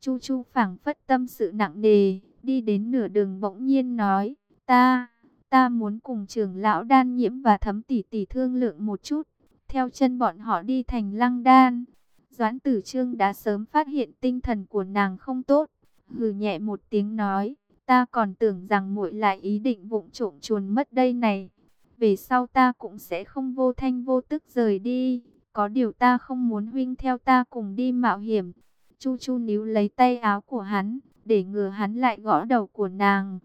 Chu Chu phảng phất tâm sự nặng nề, đi đến nửa đường bỗng nhiên nói, ta, ta muốn cùng trưởng lão đan nhiễm và thấm tỷ tỷ thương lượng một chút, theo chân bọn họ đi thành lăng đan. Doãn tử trương đã sớm phát hiện tinh thần của nàng không tốt, hừ nhẹ một tiếng nói, ta còn tưởng rằng muội lại ý định vụng trộm chuồn mất đây này. Về sau ta cũng sẽ không vô thanh vô tức rời đi, có điều ta không muốn huynh theo ta cùng đi mạo hiểm. Chu Chu níu lấy tay áo của hắn, để ngừa hắn lại gõ đầu của nàng.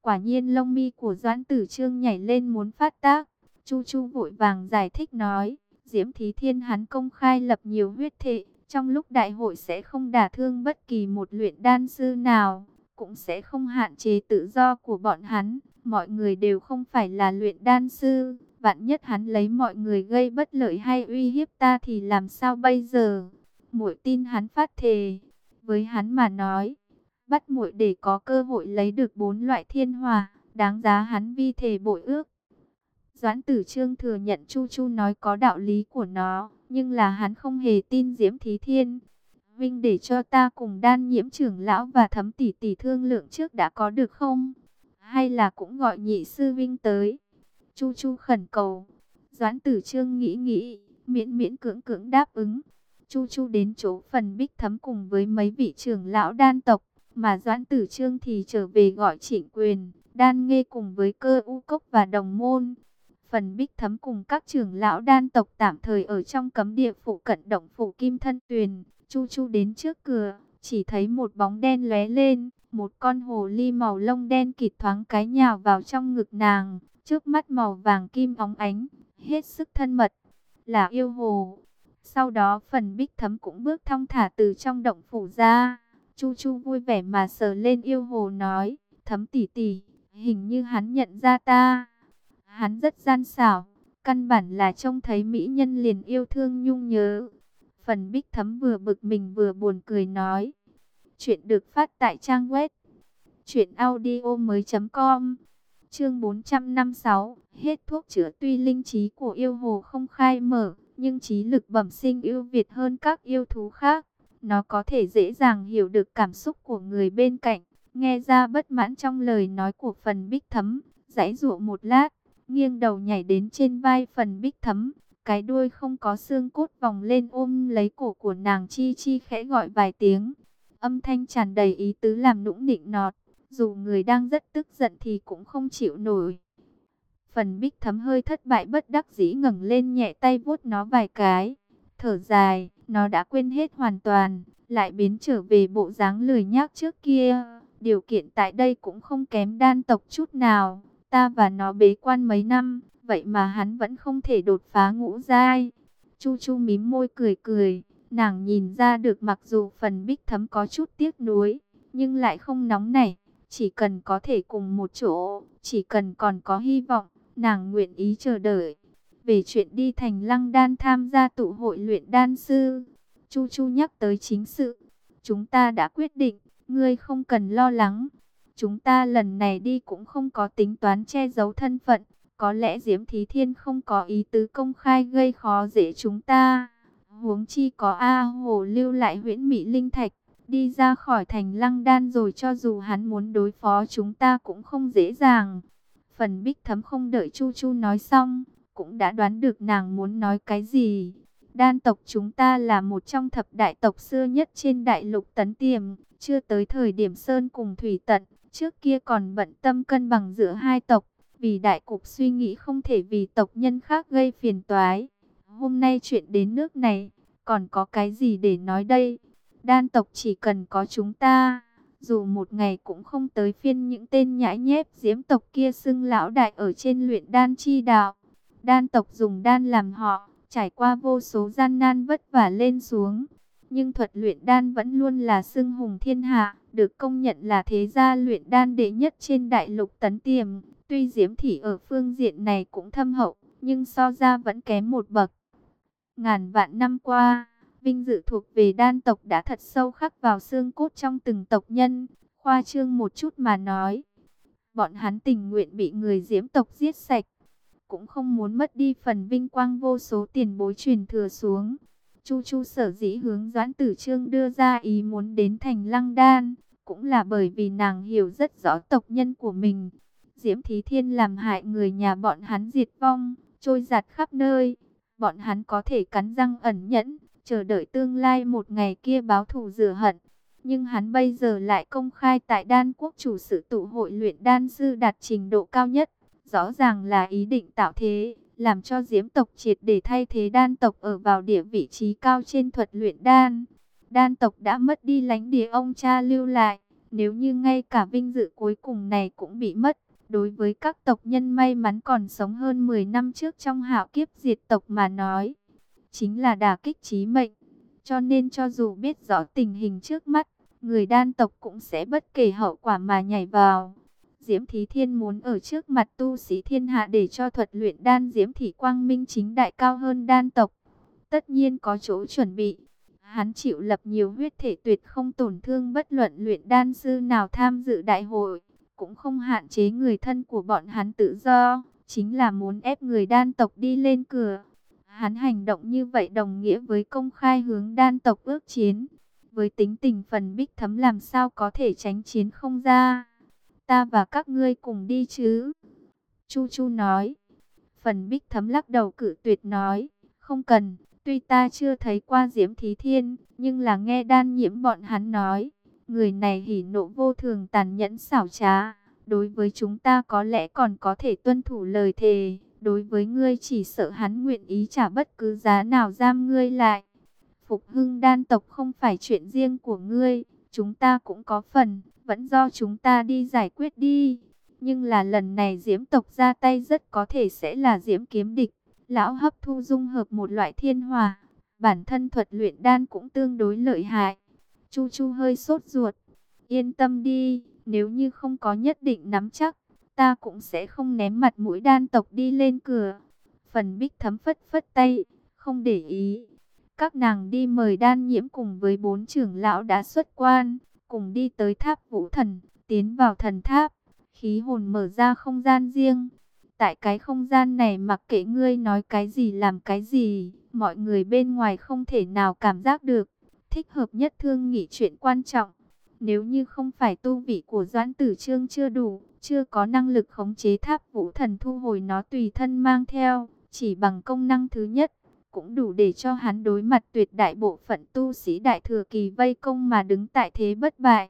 Quả nhiên lông mi của Doãn Tử Trương nhảy lên muốn phát tác. Chu Chu vội vàng giải thích nói, Diễm Thí Thiên hắn công khai lập nhiều huyết thệ, trong lúc đại hội sẽ không đả thương bất kỳ một luyện đan sư nào, cũng sẽ không hạn chế tự do của bọn hắn. Mọi người đều không phải là luyện đan sư, vạn nhất hắn lấy mọi người gây bất lợi hay uy hiếp ta thì làm sao bây giờ? Muội tin hắn phát thề, với hắn mà nói, bắt muội để có cơ hội lấy được bốn loại thiên hòa, đáng giá hắn vi thề bội ước. Doãn tử trương thừa nhận Chu Chu nói có đạo lý của nó, nhưng là hắn không hề tin Diễm Thí Thiên. Vinh để cho ta cùng đan nhiễm trưởng lão và thấm tỷ tỷ thương lượng trước đã có được không? Hay là cũng gọi nhị sư Vinh tới? Chu Chu khẩn cầu. Doãn tử trương nghĩ nghĩ, miễn miễn cưỡng cưỡng đáp ứng. Chu Chu đến chỗ phần bích thấm cùng với mấy vị trưởng lão đan tộc, mà Doãn Tử Trương thì trở về gọi trịnh quyền, đan nghe cùng với cơ u cốc và đồng môn. Phần bích thấm cùng các trưởng lão đan tộc tạm thời ở trong cấm địa phụ cận động phủ kim thân tuyền. Chu Chu đến trước cửa, chỉ thấy một bóng đen lóe lên, một con hồ ly màu lông đen kịt thoáng cái nhào vào trong ngực nàng, trước mắt màu vàng kim óng ánh, hết sức thân mật, là yêu hồ. Sau đó phần bích thấm cũng bước thong thả từ trong động phủ ra. Chu Chu vui vẻ mà sờ lên yêu hồ nói, thấm tỉ tỉ, hình như hắn nhận ra ta. Hắn rất gian xảo, căn bản là trông thấy mỹ nhân liền yêu thương nhung nhớ. Phần bích thấm vừa bực mình vừa buồn cười nói. Chuyện được phát tại trang web. Chuyện audio mới com. Chương 456. Hết thuốc chữa tuy linh trí của yêu hồ không khai mở. Nhưng trí lực bẩm sinh ưu việt hơn các yêu thú khác. Nó có thể dễ dàng hiểu được cảm xúc của người bên cạnh. Nghe ra bất mãn trong lời nói của phần bích thấm. Giãy dụa một lát, nghiêng đầu nhảy đến trên vai phần bích thấm. Cái đuôi không có xương cốt vòng lên ôm lấy cổ của nàng chi chi khẽ gọi vài tiếng. Âm thanh tràn đầy ý tứ làm nũng nịnh nọt. Dù người đang rất tức giận thì cũng không chịu nổi. Phần bích thấm hơi thất bại bất đắc dĩ ngẩng lên nhẹ tay vuốt nó vài cái. Thở dài, nó đã quên hết hoàn toàn, lại biến trở về bộ dáng lười nhác trước kia. Điều kiện tại đây cũng không kém đan tộc chút nào. Ta và nó bế quan mấy năm, vậy mà hắn vẫn không thể đột phá ngũ giai. Chu Chu mím môi cười cười, nàng nhìn ra được mặc dù phần bích thấm có chút tiếc nuối, nhưng lại không nóng nảy. Chỉ cần có thể cùng một chỗ, chỉ cần còn có hy vọng, nàng nguyện ý chờ đợi. Về chuyện đi thành lăng đan tham gia tụ hội luyện đan sư, Chu Chu nhắc tới chính sự. Chúng ta đã quyết định, ngươi không cần lo lắng, Chúng ta lần này đi cũng không có tính toán che giấu thân phận. Có lẽ Diễm Thí Thiên không có ý tứ công khai gây khó dễ chúng ta. Huống chi có A Hồ lưu lại huyễn Mỹ Linh Thạch. Đi ra khỏi thành lăng đan rồi cho dù hắn muốn đối phó chúng ta cũng không dễ dàng. Phần bích thấm không đợi Chu Chu nói xong, cũng đã đoán được nàng muốn nói cái gì. Đan tộc chúng ta là một trong thập đại tộc xưa nhất trên đại lục tấn tiềm, chưa tới thời điểm sơn cùng thủy tận, Trước kia còn bận tâm cân bằng giữa hai tộc, vì đại cục suy nghĩ không thể vì tộc nhân khác gây phiền toái. Hôm nay chuyện đến nước này, còn có cái gì để nói đây? Đan tộc chỉ cần có chúng ta, dù một ngày cũng không tới phiên những tên nhãi nhép diễm tộc kia xưng lão đại ở trên luyện đan chi đạo. Đan tộc dùng đan làm họ, trải qua vô số gian nan vất vả lên xuống. Nhưng thuật luyện đan vẫn luôn là xưng hùng thiên hạ được công nhận là thế gia luyện đan đệ nhất trên đại lục tấn tiềm. Tuy Diễm Thị ở phương diện này cũng thâm hậu, nhưng so ra vẫn kém một bậc. Ngàn vạn năm qua, Vinh dự thuộc về đan tộc đã thật sâu khắc vào xương cốt trong từng tộc nhân. Khoa trương một chút mà nói. Bọn hắn tình nguyện bị người diễm tộc giết sạch. Cũng không muốn mất đi phần vinh quang vô số tiền bối truyền thừa xuống. Chu Chu sở dĩ hướng Doãn Tử Trương đưa ra ý muốn đến thành Lăng Đan, cũng là bởi vì nàng hiểu rất rõ tộc nhân của mình. Diễm Thí Thiên làm hại người nhà bọn hắn diệt vong, trôi giạt khắp nơi. Bọn hắn có thể cắn răng ẩn nhẫn, chờ đợi tương lai một ngày kia báo thù rửa hận. Nhưng hắn bây giờ lại công khai tại đan quốc chủ sự tụ hội luyện đan sư đạt trình độ cao nhất. Rõ ràng là ý định tạo thế, làm cho diễm tộc triệt để thay thế đan tộc ở vào địa vị trí cao trên thuật luyện đan. Đan tộc đã mất đi lãnh địa ông cha lưu lại, nếu như ngay cả vinh dự cuối cùng này cũng bị mất, đối với các tộc nhân may mắn còn sống hơn 10 năm trước trong hạo kiếp diệt tộc mà nói, chính là đả kích chí mệnh. Cho nên cho dù biết rõ tình hình trước mắt, người đan tộc cũng sẽ bất kể hậu quả mà nhảy vào. Diễm Thí Thiên muốn ở trước mặt tu sĩ thiên hạ để cho thuật luyện đan Diễm Thí Quang Minh chính đại cao hơn đan tộc. Tất nhiên có chỗ chuẩn bị. Hắn chịu lập nhiều huyết thể tuyệt không tổn thương bất luận luyện đan sư nào tham dự đại hội. Cũng không hạn chế người thân của bọn hắn tự do. Chính là muốn ép người đan tộc đi lên cửa. Hắn hành động như vậy đồng nghĩa với công khai hướng đan tộc ước chiến. Với tính tình phần bích thấm làm sao có thể tránh chiến không ra ta và các ngươi cùng đi chứ? Chu Chu nói. Phần bích thấm lắc đầu cử tuyệt nói, không cần, tuy ta chưa thấy qua Diễm Thí Thiên, nhưng là nghe đan nhiễm bọn hắn nói, người này hỉ nộ vô thường tàn nhẫn xảo trá, đối với chúng ta có lẽ còn có thể tuân thủ lời thề, đối với ngươi chỉ sợ hắn nguyện ý trả bất cứ giá nào giam ngươi lại. Phục hưng đan tộc không phải chuyện riêng của ngươi, chúng ta cũng có phần vẫn do chúng ta đi giải quyết đi. Nhưng là lần này diễm tộc ra tay rất có thể sẽ là diễm kiếm địch. Lão hấp thu dung hợp một loại thiên hòa. Bản thân thuật luyện đan cũng tương đối lợi hại. Chu Chu hơi sốt ruột. Yên tâm đi, nếu như không có nhất định nắm chắc, ta cũng sẽ không ném mặt mũi đan tộc đi lên cửa. Phần bích thấm phất phất tay, không để ý. Các nàng đi mời đan nhiễm cùng với bốn trưởng lão đã xuất quan cùng đi tới tháp vũ thần, tiến vào thần tháp, khí hồn mở ra không gian riêng. Tại cái không gian này mặc kệ ngươi nói cái gì làm cái gì, mọi người bên ngoài không thể nào cảm giác được. Thích hợp nhất thương nghị chuyện quan trọng. Nếu như không phải tu vị của Doãn Tử Trương chưa đủ, chưa có năng lực khống chế tháp vũ thần thu hồi nó tùy thân mang theo, chỉ bằng công năng thứ nhất, cũng đủ để cho hắn đối mặt tuyệt đại bộ phận tu sĩ đại thừa kỳ vây công mà đứng tại thế bất bại.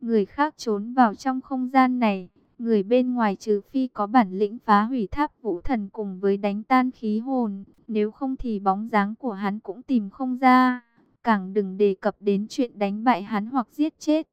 Người khác trốn vào trong không gian này, người bên ngoài trừ phi có bản lĩnh phá hủy tháp vũ thần cùng với đánh tan khí hồn, nếu không thì bóng dáng của hắn cũng tìm không ra, càng đừng đề cập đến chuyện đánh bại hắn hoặc giết chết.